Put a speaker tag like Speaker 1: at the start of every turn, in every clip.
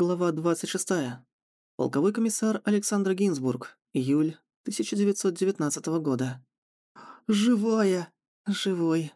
Speaker 1: Глава 26. Полковой комиссар Александр Гинзбург. Июль 1919 года. «Живая! Живой!»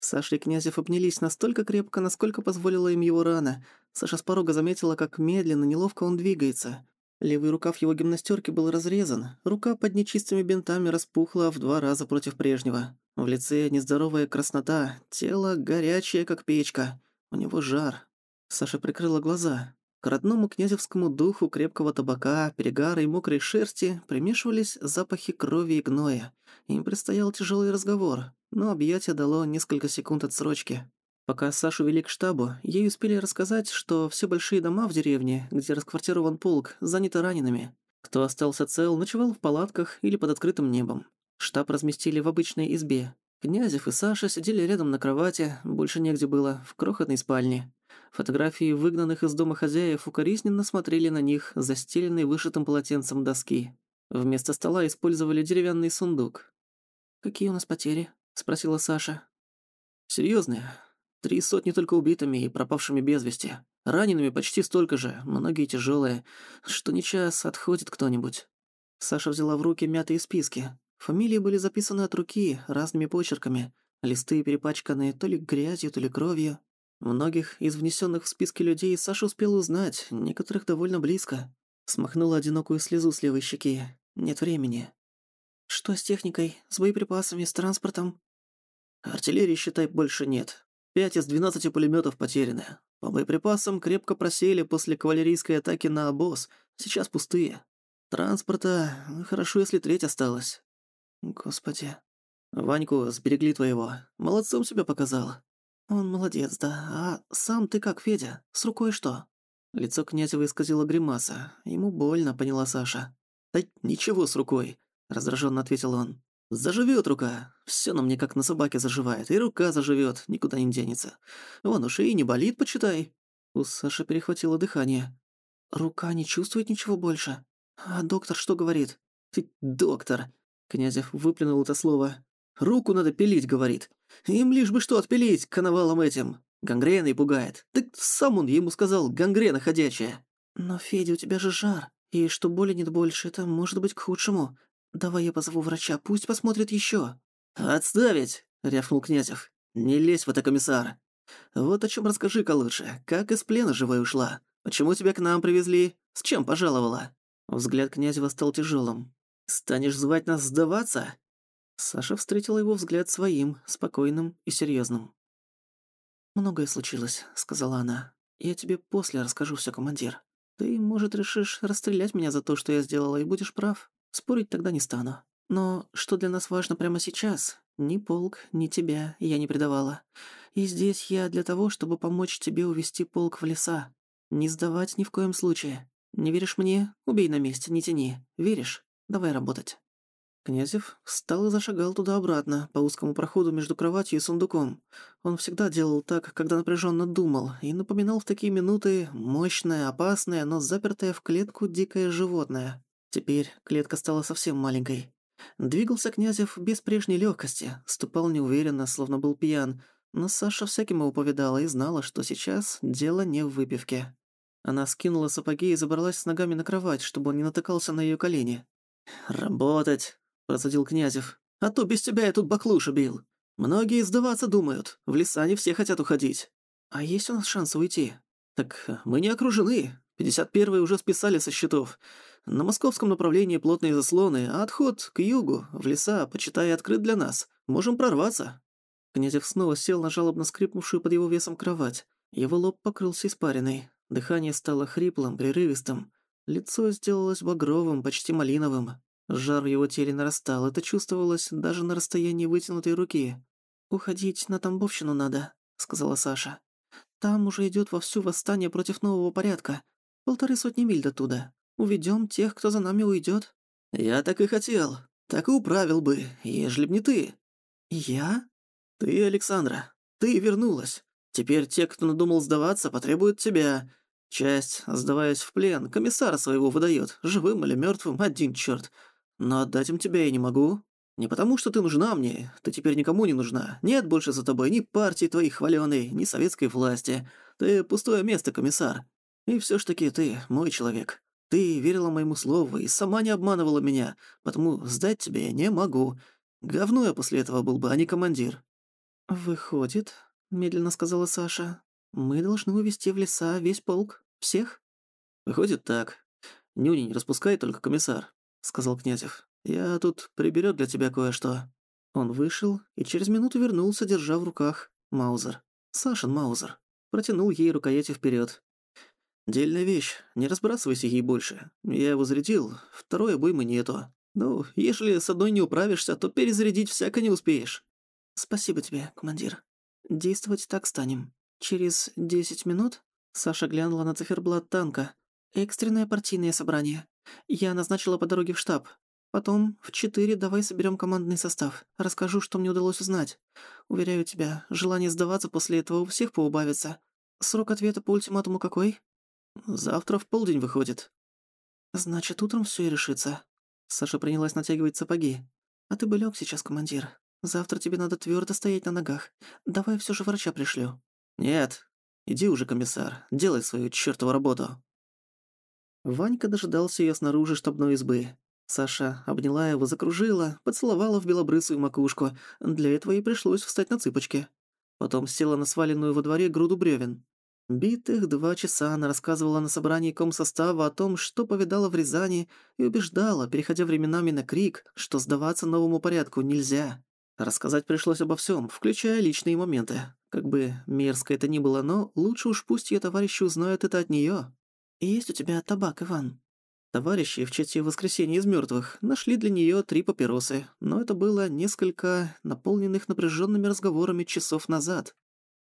Speaker 1: Саша и Князев обнялись настолько крепко, насколько позволила им его рана. Саша с порога заметила, как медленно, неловко он двигается. Левый рукав его гимнастерки был разрезан, рука под нечистыми бинтами распухла в два раза против прежнего. В лице нездоровая краснота, тело горячее, как печка. У него жар. Саша прикрыла глаза. К родному князевскому духу крепкого табака, перегара и мокрой шерсти примешивались запахи крови и гноя. Им предстоял тяжелый разговор, но объятие дало несколько секунд отсрочки. Пока Сашу вели к штабу, ей успели рассказать, что все большие дома в деревне, где расквартирован полк, заняты ранеными. Кто остался цел, ночевал в палатках или под открытым небом. Штаб разместили в обычной избе. Князев и Саша сидели рядом на кровати, больше негде было, в крохотной спальне. Фотографии выгнанных из дома хозяев укоризненно смотрели на них, застеленные вышитым полотенцем доски. Вместо стола использовали деревянный сундук. «Какие у нас потери?» — спросила Саша. «Серьёзные. Три сотни только убитыми и пропавшими без вести. Ранеными почти столько же, многие тяжелые. Что не час отходит кто-нибудь». Саша взяла в руки мятые списки. Фамилии были записаны от руки, разными почерками. Листы перепачканные то ли грязью, то ли кровью. Многих из внесенных в списки людей Саша успел узнать, некоторых довольно близко. Смахнула одинокую слезу с левой щеки. Нет времени. «Что с техникой? С боеприпасами? С транспортом?» «Артиллерии, считай, больше нет. Пять из двенадцати пулеметов потеряны. По боеприпасам крепко просели после кавалерийской атаки на обоз. Сейчас пустые. Транспорта... Хорошо, если треть осталась». «Господи». «Ваньку сберегли твоего. Молодцом себя показал. «Он молодец, да. А сам ты как, Федя? С рукой что?» Лицо Князева исказило гримаса. Ему больно, поняла Саша. «Да ничего с рукой», — раздраженно ответил он. «Заживёт рука. Всё на мне как на собаке заживает. И рука заживёт, никуда не денется. Вон уж и не болит, почитай». У Саши перехватило дыхание. «Рука не чувствует ничего больше? А доктор что говорит?» «Ты доктор!» Князев выплюнул это слово. «Руку надо пилить», — говорит. Им лишь бы что отпилить коновалом этим. Гангреной пугает. Так сам он ему сказал, гангрена ходячая. Но, Федя, у тебя же жар. И что боли нет больше, это может быть к худшему. Давай я позову врача, пусть посмотрит еще. «Отставить!» — рявкнул Князев. «Не лезь в это, комиссар. Вот о чем расскажи-ка лучше. Как из плена живой ушла? Почему тебя к нам привезли? С чем пожаловала?» Взгляд Князева стал тяжелым. «Станешь звать нас сдаваться? Саша встретила его взгляд своим, спокойным и серьезным. «Многое случилось», — сказала она. «Я тебе после расскажу все, командир. Ты, может, решишь расстрелять меня за то, что я сделала, и будешь прав. Спорить тогда не стану. Но что для нас важно прямо сейчас? Ни полк, ни тебя я не предавала. И здесь я для того, чтобы помочь тебе увести полк в леса. Не сдавать ни в коем случае. Не веришь мне? Убей на месте, не тяни. Веришь? Давай работать». Князев встал и зашагал туда-обратно, по узкому проходу между кроватью и сундуком. Он всегда делал так, когда напряженно думал, и напоминал в такие минуты мощное, опасное, но запертое в клетку дикое животное. Теперь клетка стала совсем маленькой. Двигался Князев без прежней легкости, ступал неуверенно, словно был пьян, но Саша всяким его повидала и знала, что сейчас дело не в выпивке. Она скинула сапоги и забралась с ногами на кровать, чтобы он не натыкался на ее колени. «Работать!» — процедил Князев. «А то без тебя я тут баклуша бил. Многие сдаваться думают, в леса не все хотят уходить. А есть у нас шанс уйти? Так э, мы не окружены. 51-й уже списали со счетов. На московском направлении плотные заслоны, а отход к югу, в леса, почитай, открыт для нас. Можем прорваться». Князев снова сел на жалобно скрипнувшую под его весом кровать. Его лоб покрылся испариной. Дыхание стало хриплым, прерывистым. Лицо сделалось багровым, почти малиновым. Жар в его теле нарастал, это чувствовалось даже на расстоянии вытянутой руки. «Уходить на Тамбовщину надо», — сказала Саша. «Там уже идёт вовсю восстание против нового порядка. Полторы сотни миль до туда. Уведём тех, кто за нами уйдёт». «Я так и хотел. Так и управил бы, ежели б не ты». «Я?» «Ты, Александра. Ты вернулась. Теперь те, кто надумал сдаваться, потребуют тебя. Часть, сдаваясь в плен, комиссара своего выдаёт, живым или мёртвым, один чёрт. Но отдать им тебя я не могу. Не потому, что ты нужна мне, ты теперь никому не нужна. Нет больше за тобой ни партии твоей хвалёной, ни советской власти. Ты пустое место, комиссар. И все ж таки ты мой человек. Ты верила моему слову и сама не обманывала меня, потому сдать тебе я не могу. Говно я после этого был бы, а не командир». «Выходит», — медленно сказала Саша, — «мы должны увести в леса весь полк. Всех?» «Выходит так. Нюни не распускай, только комиссар», — сказал Князев. «Я тут приберёт для тебя кое-что». Он вышел и через минуту вернулся, держа в руках Маузер. Сашин Маузер. Протянул ей рукояти вперед. «Дельная вещь, не разбрасывайся ей больше. Я его зарядил, второй обоймы нету. Ну, если с одной не управишься, то перезарядить всяко не успеешь». «Спасибо тебе, командир. Действовать так станем. Через десять минут...» Саша глянула на циферблат танка. «Экстренное партийное собрание. Я назначила по дороге в штаб. Потом в четыре давай соберем командный состав. Расскажу, что мне удалось узнать. Уверяю тебя, желание сдаваться после этого у всех поубавится. Срок ответа по ультиматуму какой? Завтра в полдень выходит. Значит, утром все и решится. Саша принялась натягивать сапоги. А ты бы лег сейчас, командир. Завтра тебе надо твердо стоять на ногах. Давай все же врача пришлю. Нет. Иди уже, комиссар. Делай свою чертову работу. Ванька дожидался ее снаружи штабной избы. Саша обняла его, закружила, поцеловала в белобрысую макушку. Для этого ей пришлось встать на цыпочки. Потом села на сваленную во дворе груду бревен. Битых два часа она рассказывала на собрании комсостава о том, что повидала в Рязани, и убеждала, переходя временами на крик, что сдаваться новому порядку нельзя. Рассказать пришлось обо всем, включая личные моменты. Как бы мерзко это ни было, но лучше уж пусть ее товарищи узнают это от нее. «Есть у тебя табак, Иван?» Товарищи в чате воскресенья из мертвых нашли для нее три папиросы, но это было несколько наполненных напряженными разговорами часов назад.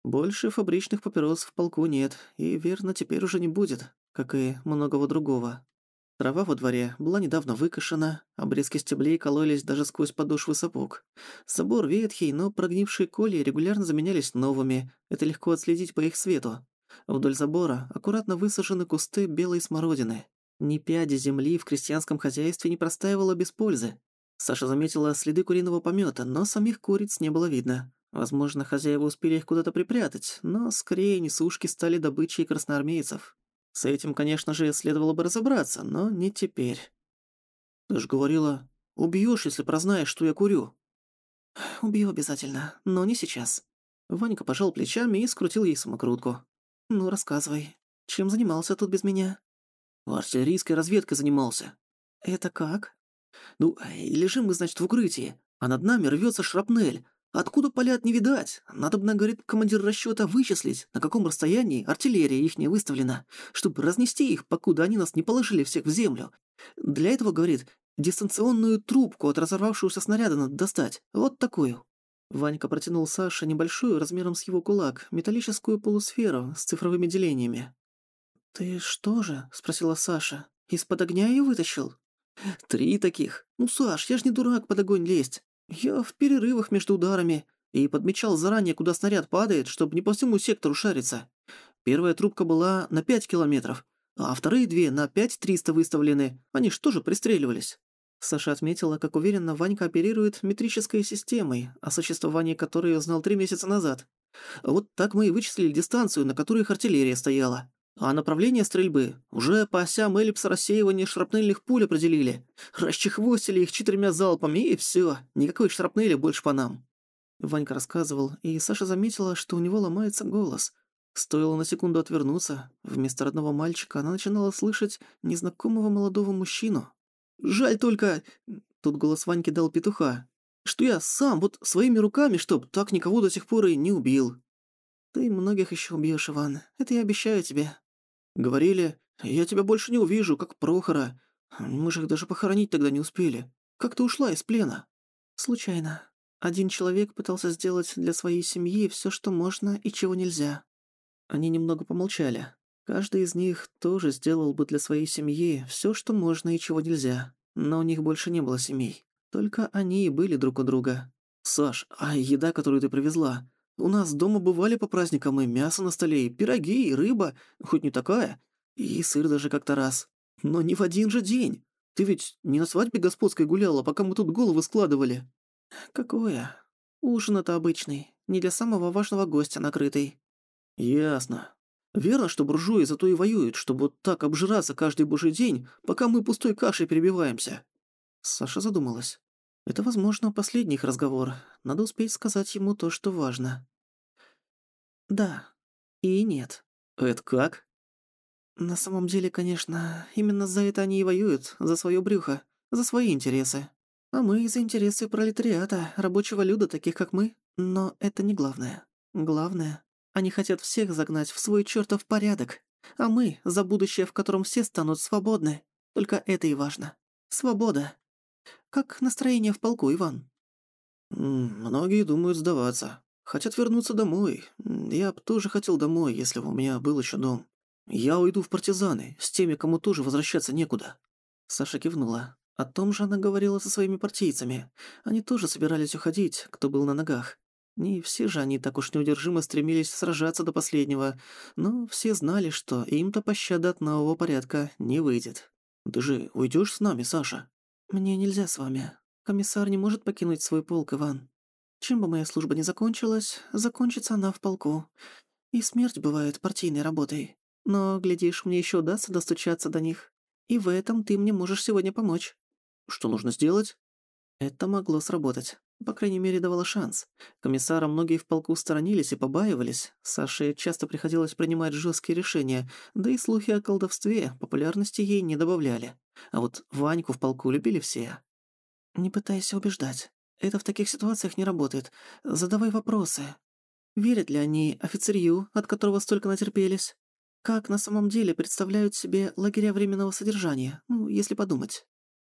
Speaker 1: Больше фабричных папирос в полку нет, и, верно, теперь уже не будет, как и многого другого. Трава во дворе была недавно выкошена, обрезки стеблей кололись даже сквозь подошвы сапог. Собор ветхий, но прогнившие колья регулярно заменялись новыми, это легко отследить по их свету. Вдоль забора аккуратно высажены кусты белой смородины. Ни пяди земли в крестьянском хозяйстве не простаивало без пользы. Саша заметила следы куриного помета, но самих куриц не было видно. Возможно, хозяева успели их куда-то припрятать, но скорее несушки стали добычей красноармейцев. С этим, конечно же, следовало бы разобраться, но не теперь. «Ты же говорила, убьёшь, если прознаешь, что я курю». «Убью обязательно, но не сейчас». Ванька пожал плечами и скрутил ей самокрутку. «Ну, рассказывай, чем занимался тут без меня?» Артиллерийской разведкой занимался. Это как? Ну, лежим мы, значит, в укрытии, а над нами рвется шрапнель. Откуда палят не видать? Надо бы, говорит, командир расчета вычислить, на каком расстоянии артиллерия ихняя выставлена, чтобы разнести их, покуда они нас не положили всех в землю. Для этого, говорит, дистанционную трубку от разорвавшегося снаряда надо достать. Вот такую. Ванька протянул Саше небольшую, размером с его кулак, металлическую полусферу с цифровыми делениями. «Ты что же?» — спросила Саша. «Из-под огня ее вытащил?» «Три таких. Ну, Саш, я ж не дурак под огонь лезть. Я в перерывах между ударами и подмечал заранее, куда снаряд падает, чтобы не по всему сектору шариться. Первая трубка была на пять километров, а вторые две на пять триста выставлены. Они ж тоже пристреливались». Саша отметила, как уверенно Ванька оперирует метрической системой, о существовании которой я знал три месяца назад. Вот так мы и вычислили дистанцию, на которой их артиллерия стояла. А направление стрельбы уже по осям эллипса рассеивания шрапнельных пуль определили. Расчехвостили их четырьмя залпами, и все. Никакой шрапнели больше по нам. Ванька рассказывал, и Саша заметила, что у него ломается голос. Стоило на секунду отвернуться. Вместо родного мальчика она начинала слышать незнакомого молодого мужчину. «Жаль только...» Тут голос Ваньки дал петуха. «Что я сам вот своими руками, чтоб так никого до сих пор и не убил». «Ты многих еще убьешь, Иван. Это я обещаю тебе. Говорили, я тебя больше не увижу, как Прохора. Мы же их даже похоронить тогда не успели. Как ты ушла из плена? Случайно. Один человек пытался сделать для своей семьи все, что можно и чего нельзя. Они немного помолчали. Каждый из них тоже сделал бы для своей семьи все, что можно и чего нельзя. Но у них больше не было семей. Только они и были друг у друга. «Саш, а еда, которую ты привезла, у нас дома бывали по праздникам и мясо на столе, и пироги, и рыба, хоть не такая, и сыр даже как-то раз. Но не в один же день. Ты ведь не на свадьбе господской гуляла, пока мы тут головы складывали». «Какое? Ужин это обычный, не для самого важного гостя накрытый». «Ясно. Верно, что буржуи зато и воюют, чтобы вот так обжираться каждый божий день, пока мы пустой кашей перебиваемся?» Саша задумалась. «Это, возможно, последний их разговор. Надо успеть сказать ему то, что важно». «Да. И нет». «Это как?» «На самом деле, конечно, именно за это они и воюют, за своё брюхо, за свои интересы. А мы за интересы пролетариата, рабочего люда, таких как мы. Но это не главное. Главное, они хотят всех загнать в свой чертов порядок. А мы за будущее, в котором все станут свободны. Только это и важно. Свобода. Как настроение в полку, Иван? Многие думают сдаваться. Хотят вернуться домой. Я б тоже хотел домой, если бы у меня был еще дом. Я уйду в партизаны, с теми, кому тоже возвращаться некуда. Саша кивнула. О том же она говорила со своими партийцами. Они тоже собирались уходить, кто был на ногах. Не все же они так уж неудержимо стремились сражаться до последнего, но все знали, что им-то пощада от нового порядка не выйдет. «Ты же уйдешь с нами, Саша?» «Мне нельзя с вами. Комиссар не может покинуть свой полк, Иван. Чем бы моя служба ни закончилась, закончится она в полку. И смерть бывает партийной работой. Но, глядишь, мне еще удастся достучаться до них. И в этом ты мне можешь сегодня помочь». Что нужно сделать? Это могло сработать. По крайней мере, давало шанс. Комиссара многие в полку сторонились и побаивались. Саше часто приходилось принимать жесткие решения, да и слухи о колдовстве популярности ей не добавляли. А вот Ваньку в полку любили все. «Не пытайся убеждать. Это в таких ситуациях не работает. Задавай вопросы. Верят ли они офицерью, от которого столько натерпелись? Как на самом деле представляют себе лагеря временного содержания, ну, если подумать?»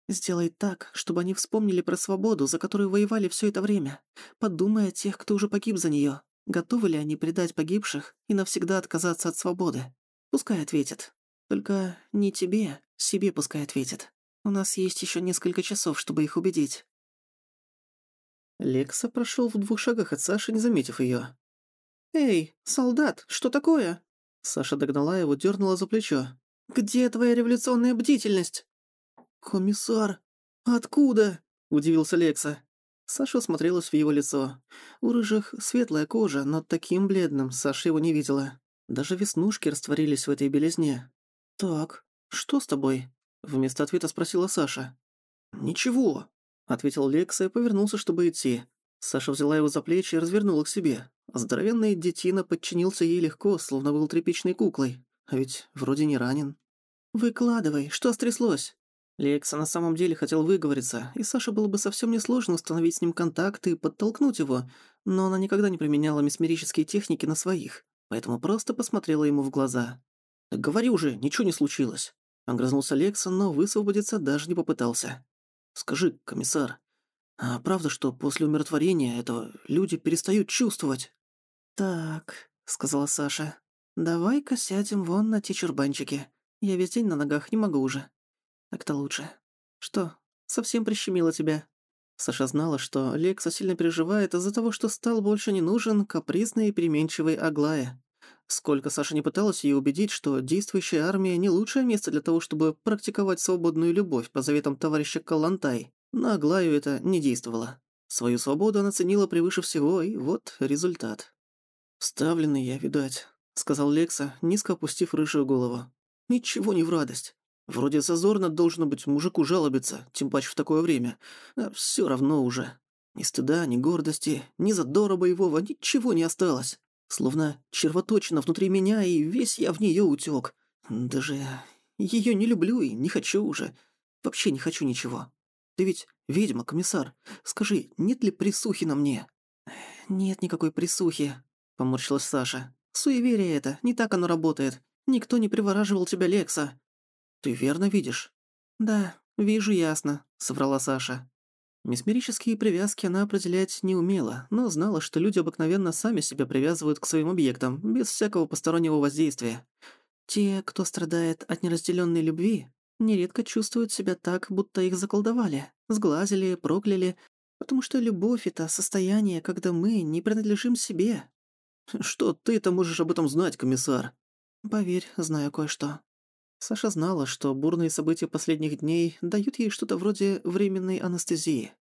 Speaker 1: Сделай так, чтобы они вспомнили про свободу, за которую воевали все это время. Подумай о тех, кто уже погиб за нее. Готовы ли они предать погибших и навсегда отказаться от свободы? Пускай ответят. Только не тебе, себе пускай ответят. У нас есть еще несколько часов, чтобы их убедить. Лекса прошел в двух шагах от Саши, не заметив ее. «Эй, солдат, что такое?» Саша догнала его, дернула за плечо. «Где твоя революционная бдительность?» «Комиссар? Откуда?» – удивился Лекса. Саша смотрелась в его лицо. У рыжих светлая кожа, но таким бледным Саша его не видела. Даже веснушки растворились в этой белизне. «Так, что с тобой?» – вместо ответа спросила Саша. «Ничего», – ответил Лекса и повернулся, чтобы идти. Саша взяла его за плечи и развернула к себе. Здоровенный детина подчинился ей легко, словно был тряпичной куклой. А ведь вроде не ранен. «Выкладывай, что стряслось?» Лекса на самом деле хотел выговориться, и Саше было бы совсем несложно установить с ним контакт и подтолкнуть его, но она никогда не применяла месмерические техники на своих, поэтому просто посмотрела ему в глаза. «Так говори уже, ничего не случилось». Огрызнулся Лекса, но высвободиться даже не попытался. «Скажи, комиссар, а правда, что после умиротворения этого люди перестают чувствовать?» «Так», — сказала Саша, — «давай-ка сядем вон на те чурбанчики. Я весь день на ногах не могу уже». Так-то лучше. Что, совсем прищемило тебя?» Саша знала, что Лекса сильно переживает из-за того, что стал больше не нужен капризный и переменчивый Аглая. Сколько Саша не пыталась ее убедить, что действующая армия не лучшее место для того, чтобы практиковать свободную любовь по заветам товарища Калантай, на Аглаю это не действовало. Свою свободу она ценила превыше всего, и вот результат. «Вставленный я, видать», — сказал Лекса, низко опустив рыжую голову. «Ничего не в радость. Вроде зазорно должно быть мужику жалобиться, тем паче в такое время. А всё равно уже. Ни стыда, ни гордости, ни задора боевого, ничего не осталось. Словно червоточина внутри меня, и весь я в неё утёк. Даже её не люблю и не хочу уже. Вообще не хочу ничего. Ты ведь ведьма, комиссар. Скажи, нет ли присухи на мне?» «Нет никакой присухи», — поморщилась Саша. «Суеверие это, не так оно работает. Никто не привораживал тебя, Лекса. «Ты верно видишь?» «Да, вижу ясно», — соврала Саша. Месмерические привязки она определять не умела, но знала, что люди обыкновенно сами себя привязывают к своим объектам, без всякого постороннего воздействия. Те, кто страдает от неразделенной любви, нередко чувствуют себя так, будто их заколдовали, сглазили, прокляли, потому что любовь — это состояние, когда мы не принадлежим себе. «Что ты-то можешь об этом знать, комиссар?» «Поверь, знаю кое-что», Саша знала, что бурные события последних дней дают ей что-то вроде временной анестезии.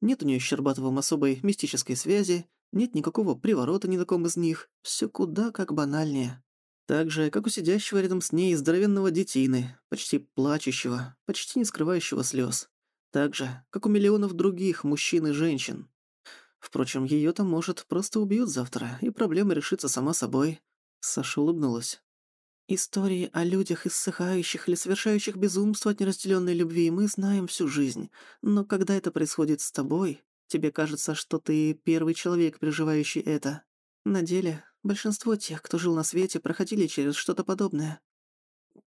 Speaker 1: Нет у нее с Щербатовым особой мистической связи, нет никакого приворота ни на ком из них, все куда как банальнее. Так же, как у сидящего рядом с ней здоровенного детины, почти плачущего, почти не скрывающего слез. Так же, как у миллионов других мужчин и женщин. Впрочем, её-то, может, просто убьют завтра, и проблема решится сама собой. Саша улыбнулась. Истории о людях, иссыхающих или совершающих безумство от неразделенной любви, мы знаем всю жизнь. Но когда это происходит с тобой, тебе кажется, что ты первый человек, переживающий это. На деле, большинство тех, кто жил на свете, проходили через что-то подобное.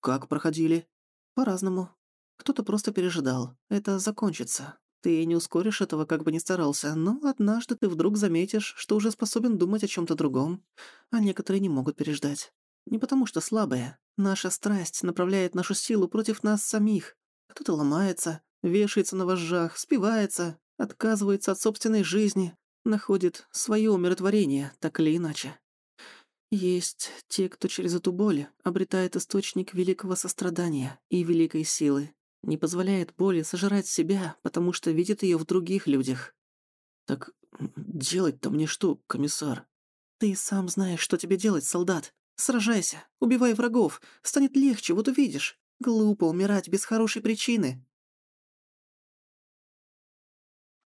Speaker 1: Как проходили? По-разному. Кто-то просто пережидал. Это закончится. Ты не ускоришь этого, как бы ни старался, но однажды ты вдруг заметишь, что уже способен думать о чем то другом, а некоторые не могут переждать. Не потому что слабые. Наша страсть направляет нашу силу против нас самих. Кто-то ломается, вешается на вожжах, спивается, отказывается от собственной жизни, находит свое умиротворение, так или иначе. Есть те, кто через эту боль обретает источник великого сострадания и великой силы, не позволяет боли сожрать себя, потому что видит ее в других людях. Так делать-то мне что, комиссар? Ты сам знаешь, что тебе делать, солдат. Сражайся, убивай врагов, станет легче, вот увидишь. Глупо умирать без хорошей причины.